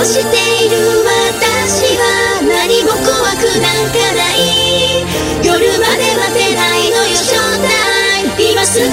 としている私は何も怖くなんかない。夜まで待てないのよ正体。今すぐ